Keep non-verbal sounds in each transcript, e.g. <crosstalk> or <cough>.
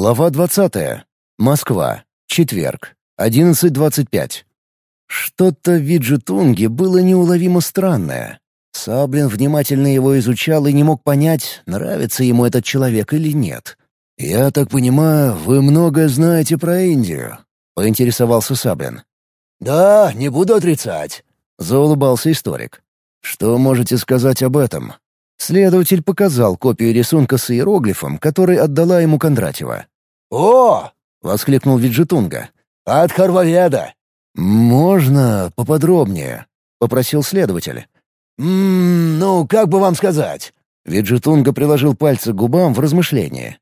Глава 20. Москва. Четверг. 11.25. Что-то в Виджетунге было неуловимо странное. Саблин внимательно его изучал и не мог понять, нравится ему этот человек или нет. «Я так понимаю, вы многое знаете про Индию?» — поинтересовался Саблин. «Да, не буду отрицать», — заулыбался историк. «Что можете сказать об этом?» Следователь показал копию рисунка с иероглифом, который отдала ему Кондратьева. «О!» — воскликнул Виджетунга. «От Харваведа!» «Можно поподробнее?» — попросил следователь. «Ммм, ну, как бы вам сказать?» Виджетунга приложил пальцы к губам в размышлении.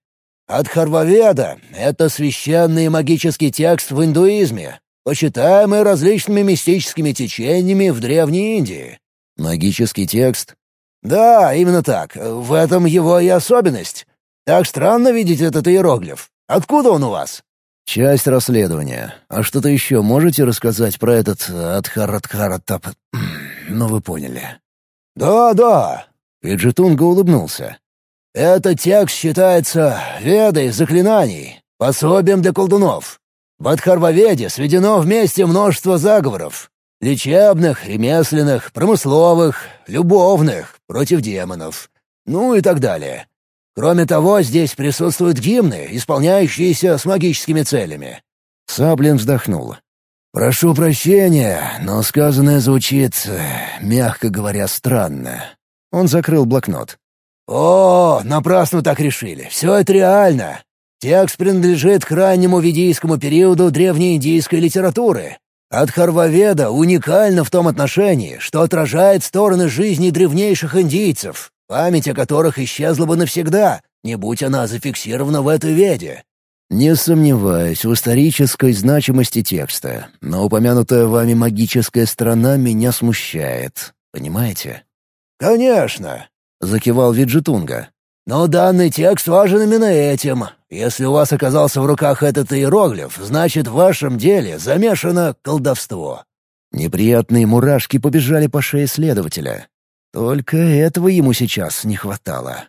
«От Харваведа — это священный магический текст в индуизме, почитаемый различными мистическими течениями в Древней Индии». «Магический текст?» «Да, именно так. В этом его и особенность. Так странно видеть этот иероглиф. Откуда он у вас?» «Часть расследования. А что-то еще можете рассказать про этот Адхарадхаратап? <clears throat> Ну, вы поняли». «Да, да». Виджетунга улыбнулся. «Этот текст считается ведой заклинаний, пособием для колдунов. В Адхарваведе сведено вместе множество заговоров. Лечебных, ремесленных, промысловых, любовных, против демонов. Ну и так далее. Кроме того, здесь присутствуют гимны, исполняющиеся с магическими целями». Саблин вздохнул. «Прошу прощения, но сказанное звучит, мягко говоря, странно». Он закрыл блокнот. «О, напрасно так решили. Все это реально. Текст принадлежит к раннему ведийскому периоду древнеиндийской литературы. Адхарваведа уникальна в том отношении, что отражает стороны жизни древнейших индийцев, память о которых исчезла бы навсегда, не будь она зафиксирована в этой веде. Не сомневаюсь в исторической значимости текста, но упомянутая вами магическая страна меня смущает. Понимаете? «Конечно», — закивал Виджетунга. «Но данный текст важен именно этим. Если у вас оказался в руках этот иероглиф, значит, в вашем деле замешано колдовство». Неприятные мурашки побежали по шее следователя. Только этого ему сейчас не хватало.